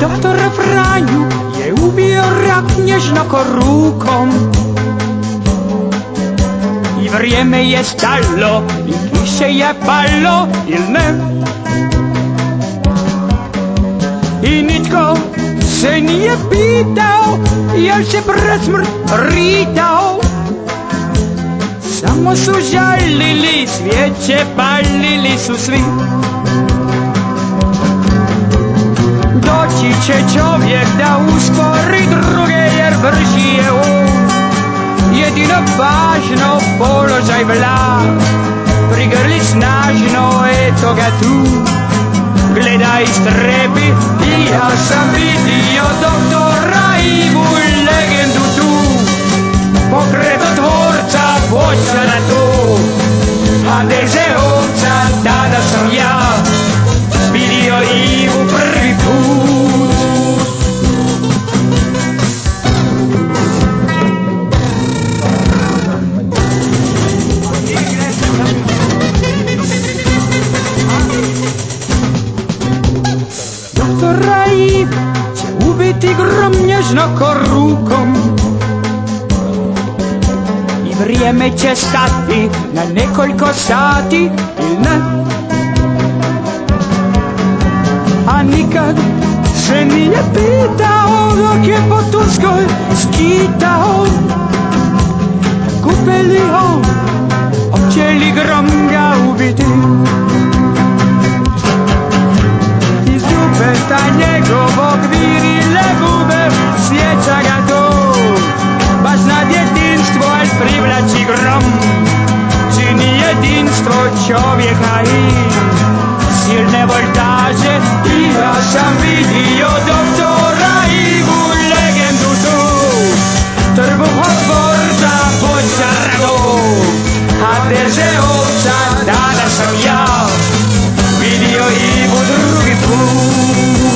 Aniu je ubiera kniežnoko rukom. I vrijeme je stalo, i kiše je palo, il ne? I nitko se nije pitao, jel se pred smrt ritao. Samo su žalili, svijeće palili su svi. Će čovjek da uspori druge jer brži je um. Jedino važno položaj vlad, prigrli snažno, eto ga tu. Gledaj strebi ja sam vidio će ubiti grom nježnoko rukom. I vrijeme će stati na nekoliko sati ili ne. A nikad se nije pitao dok je po Turskoj skitao jedinstwo człowieka i silne woltaże i waszam video doktora i ból legendu tu. Trbuch otworca pożarów a derze obca dana sam ja. Video i po drugi pół.